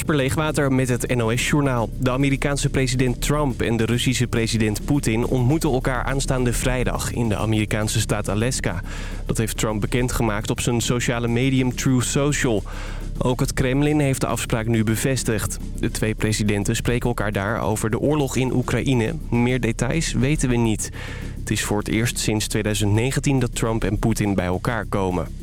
Kasper Leegwater met het NOS-journaal. De Amerikaanse president Trump en de Russische president Poetin ontmoeten elkaar aanstaande vrijdag in de Amerikaanse staat Alaska. Dat heeft Trump bekendgemaakt op zijn sociale medium True Social. Ook het Kremlin heeft de afspraak nu bevestigd. De twee presidenten spreken elkaar daar over de oorlog in Oekraïne. Meer details weten we niet. Het is voor het eerst sinds 2019 dat Trump en Poetin bij elkaar komen.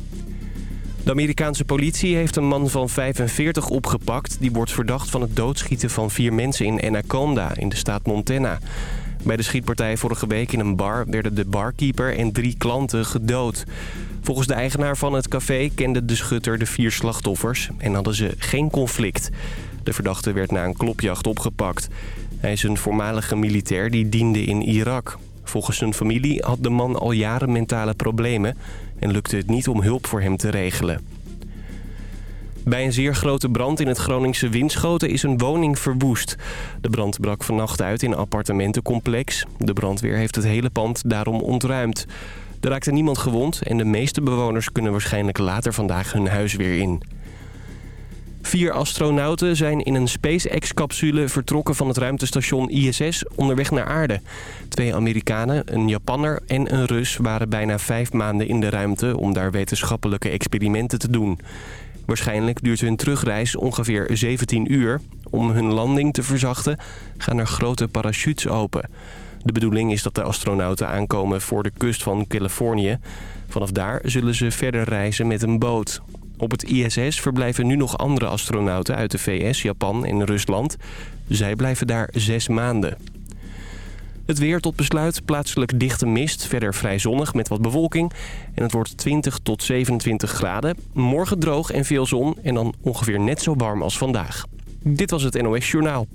De Amerikaanse politie heeft een man van 45 opgepakt... die wordt verdacht van het doodschieten van vier mensen in Anaconda in de staat Montana. Bij de schietpartij vorige week in een bar werden de barkeeper en drie klanten gedood. Volgens de eigenaar van het café kende de schutter de vier slachtoffers en hadden ze geen conflict. De verdachte werd na een klopjacht opgepakt. Hij is een voormalige militair die diende in Irak. Volgens zijn familie had de man al jaren mentale problemen... en lukte het niet om hulp voor hem te regelen. Bij een zeer grote brand in het Groningse Winschoten is een woning verwoest. De brand brak vannacht uit in een appartementencomplex. De brandweer heeft het hele pand daarom ontruimd. Er raakte niemand gewond en de meeste bewoners kunnen waarschijnlijk later vandaag hun huis weer in. Vier astronauten zijn in een SpaceX-capsule vertrokken van het ruimtestation ISS onderweg naar aarde. Twee Amerikanen, een Japanner en een Rus waren bijna vijf maanden in de ruimte om daar wetenschappelijke experimenten te doen. Waarschijnlijk duurt hun terugreis ongeveer 17 uur. Om hun landing te verzachten gaan er grote parachutes open. De bedoeling is dat de astronauten aankomen voor de kust van Californië. Vanaf daar zullen ze verder reizen met een boot. Op het ISS verblijven nu nog andere astronauten uit de VS, Japan en Rusland. Zij blijven daar zes maanden. Het weer tot besluit, plaatselijk dichte mist, verder vrij zonnig met wat bewolking. En het wordt 20 tot 27 graden. Morgen droog en veel zon en dan ongeveer net zo warm als vandaag. Dit was het NOS Journaal.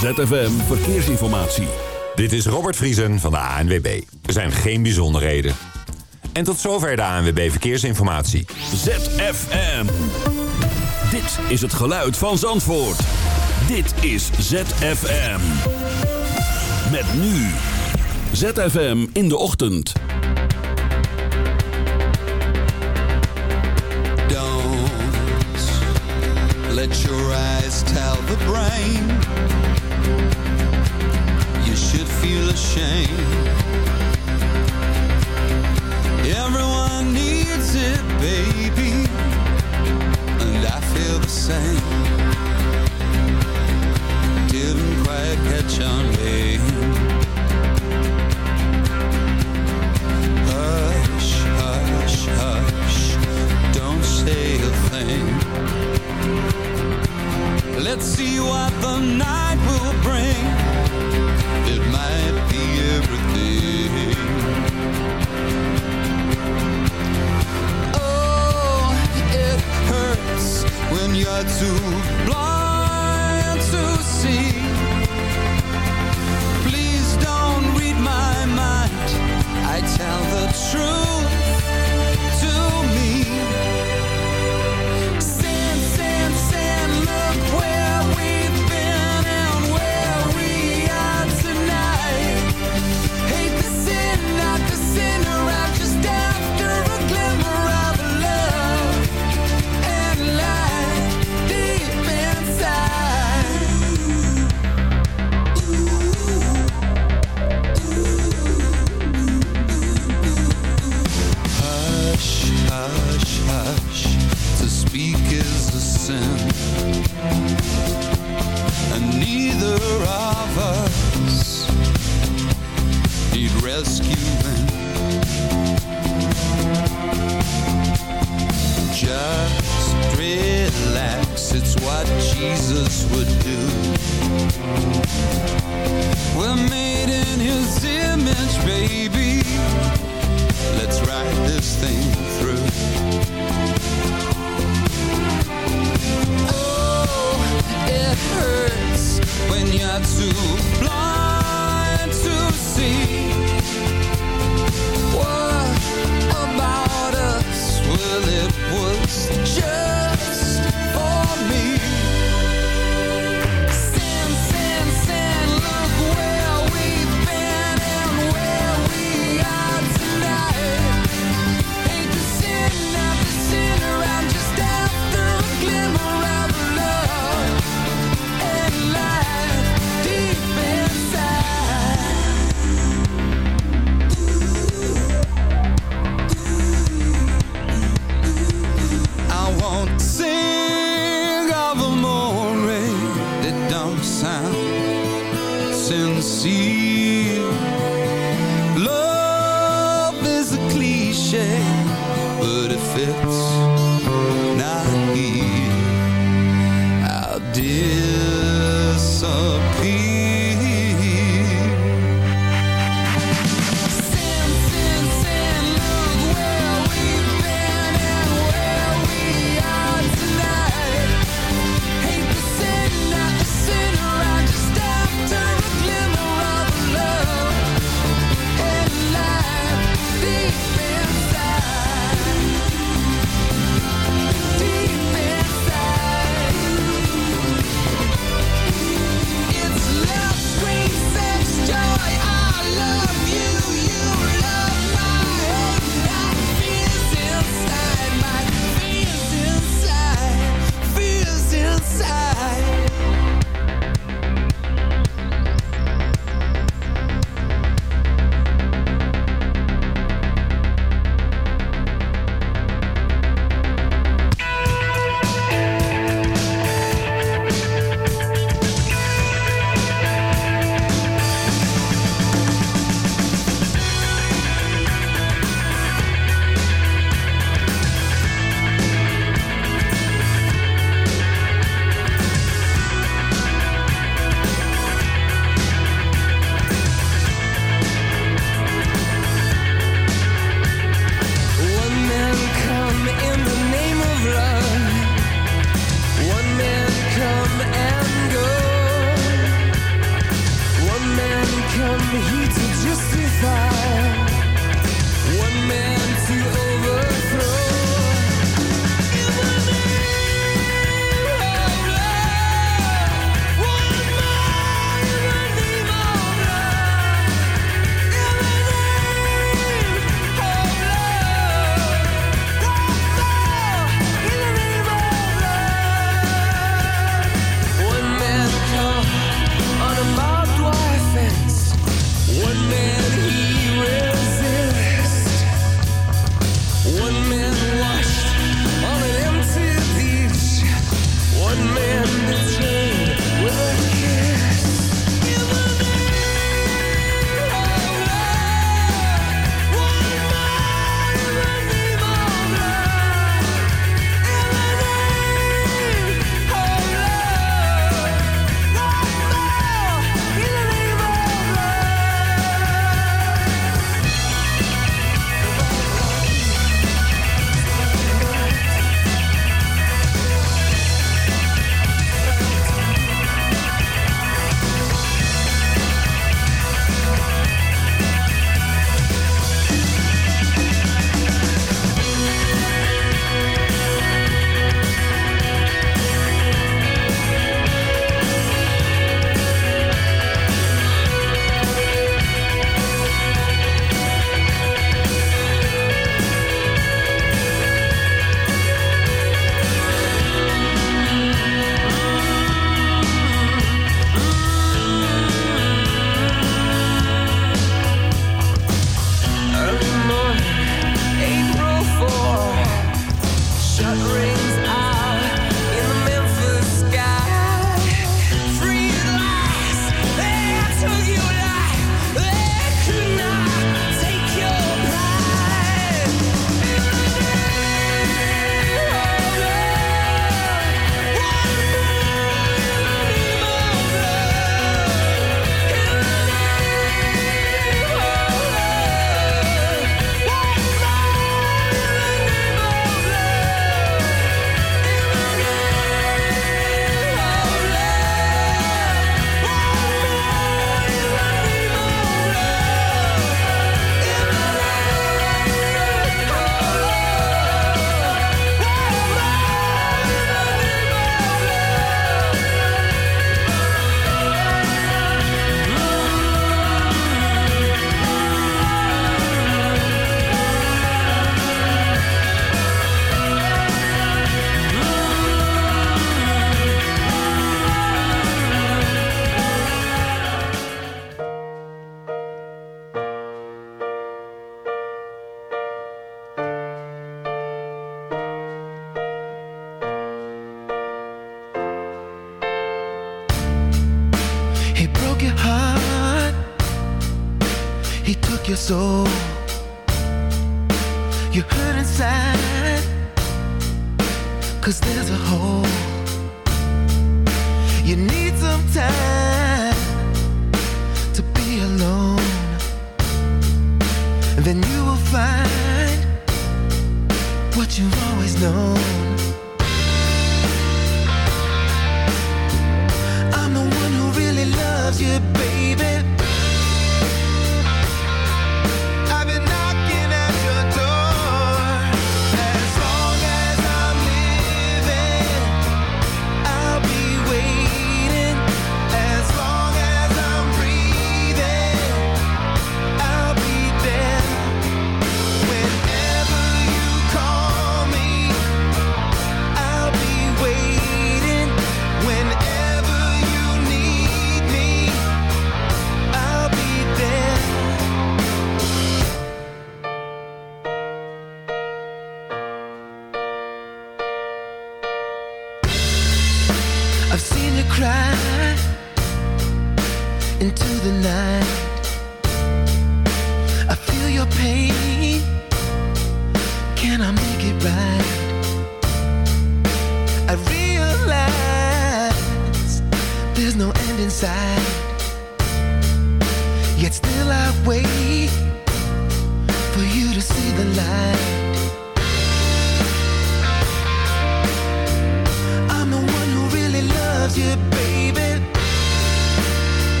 ZFM Verkeersinformatie. Dit is Robert Vriesen van de ANWB. Er zijn geen bijzonderheden. En tot zover de ANWB Verkeersinformatie. ZFM. Dit is het geluid van Zandvoort. Dit is ZFM. Met nu. ZFM in de ochtend. Don't let your eyes tell the brain You should feel ashamed Everyone needs it, baby. And I feel the same. Didn't quite catch on, babe. Hush, hush, hush. Don't say a thing. Let's see what the night will bring. It might be everything when you're too blind to see. Please don't read my mind. I tell the truth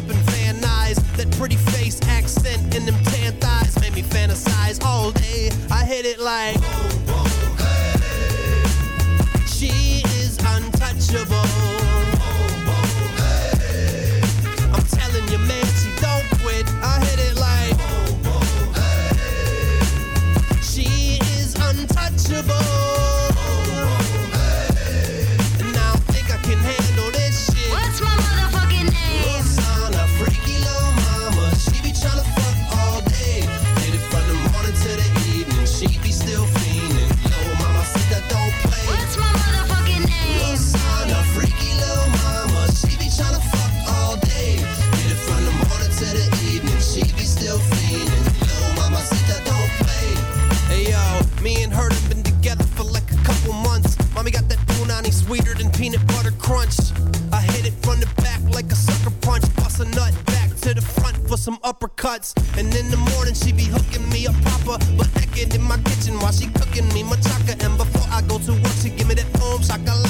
up in Van Nuys. That pretty face, accent, and them tan thighs made me fantasize all day. I hit it like. uppercuts. And in the morning, she be hooking me a proper, but naked in my kitchen while she cooking me machaca. And before I go to work, she give me that home chocolate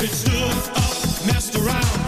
It's stood up, messed around.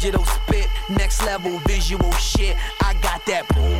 digital spit, next level visual shit. I got that boom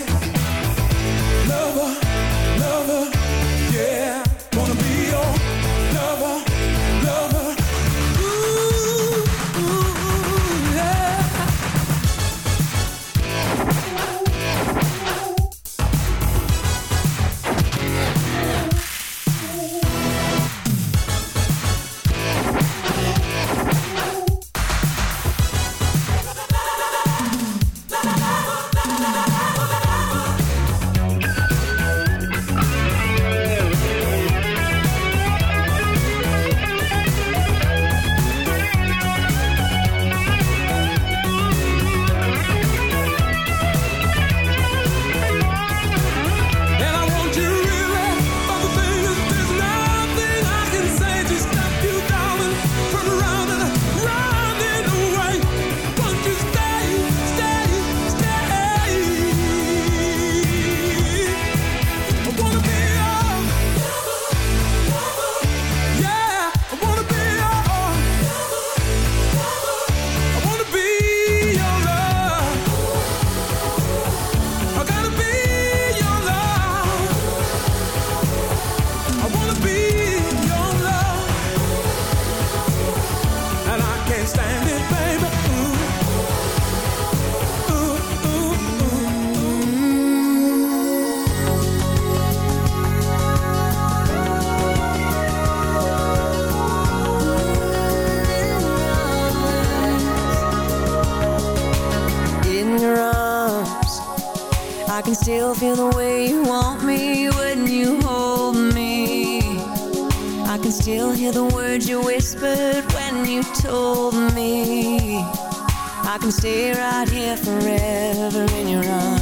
word you whispered when you told me. I can stay right here forever in your arms.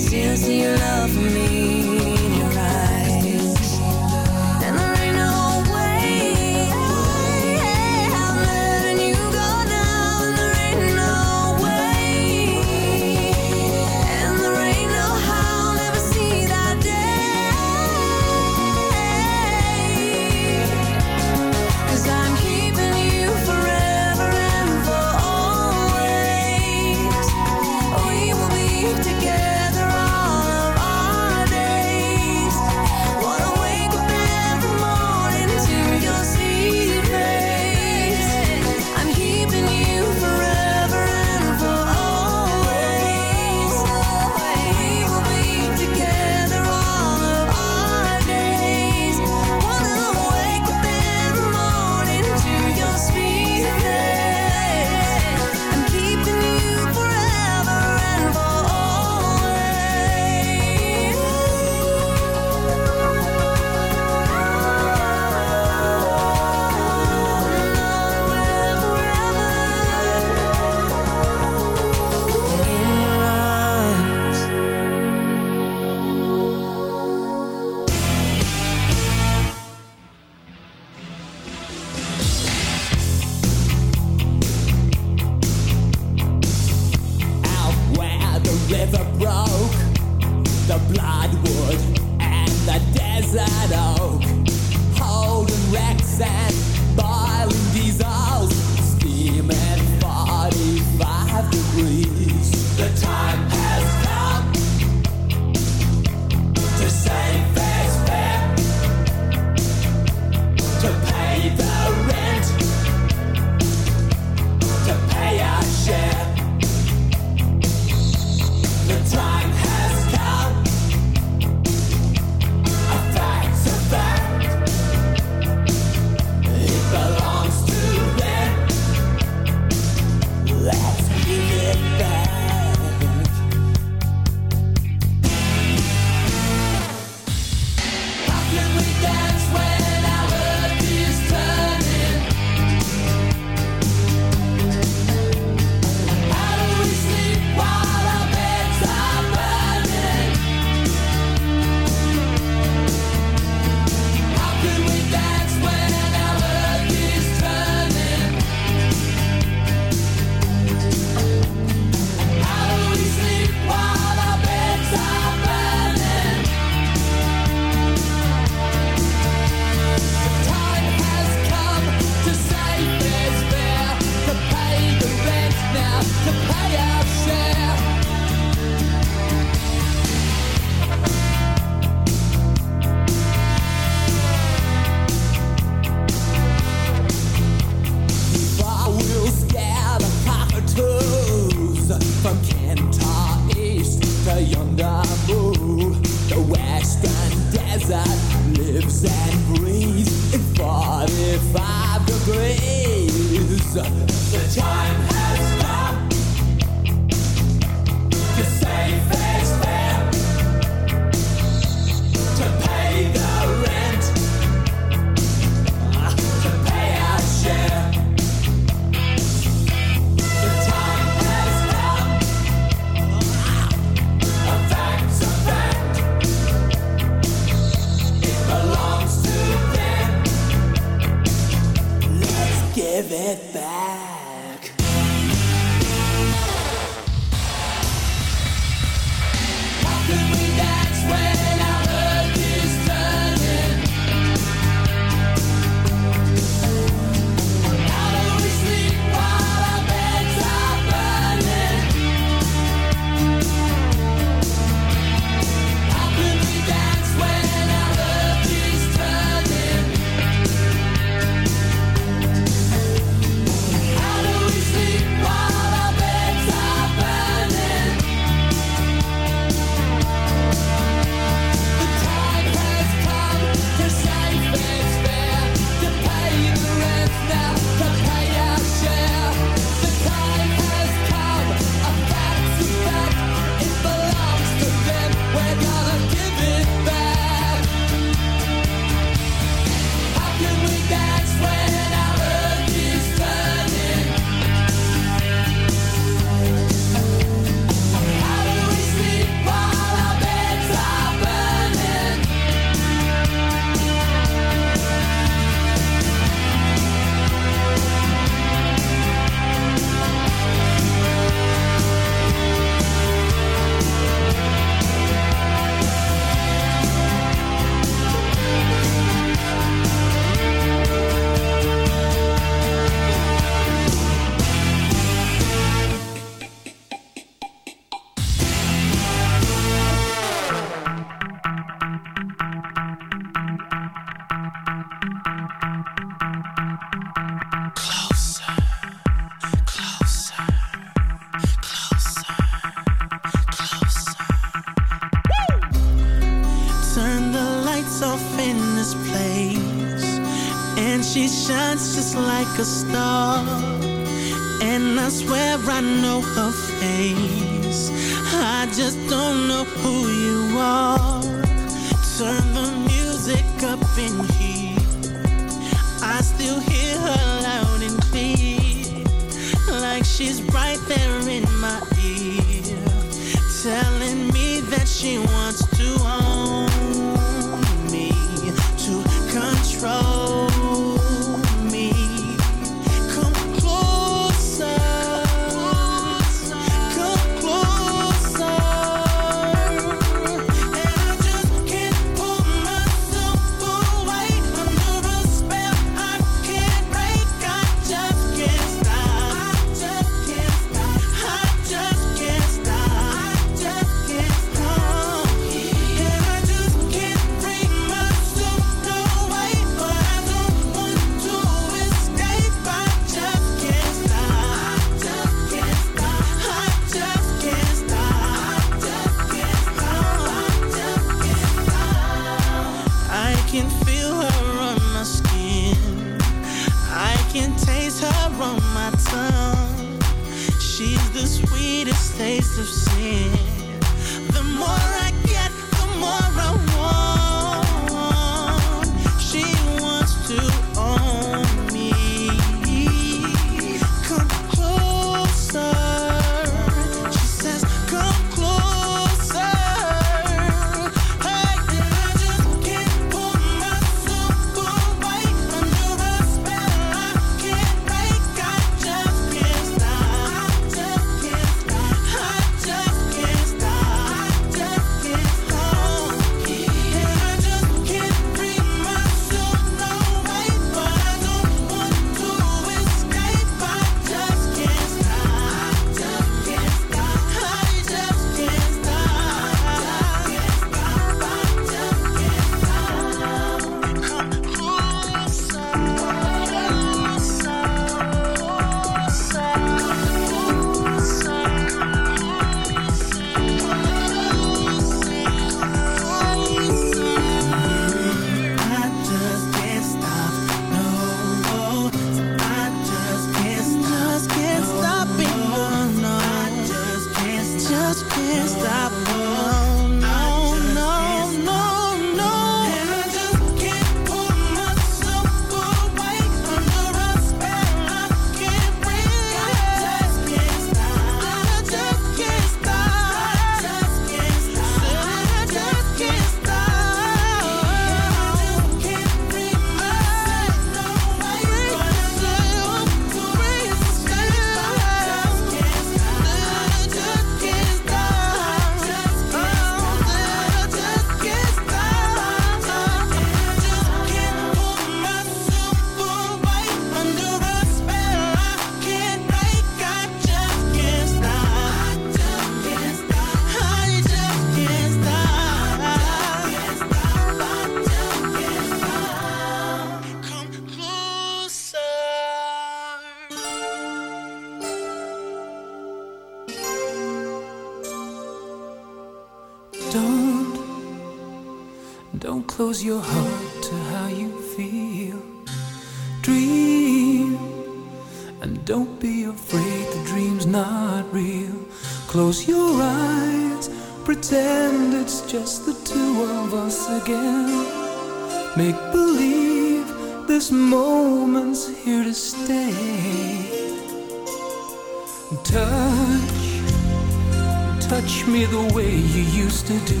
Used to do.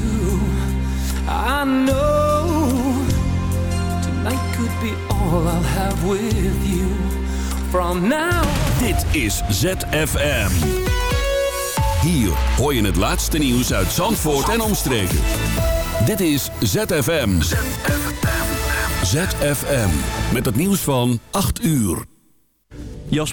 I know could be all I'll have with you. From now, Dit is ZFM. Hier hoor je het laatste nieuws uit Zandvoort en omstreken. Dit is ZFM. ZFM. Met het nieuws van 8 uur.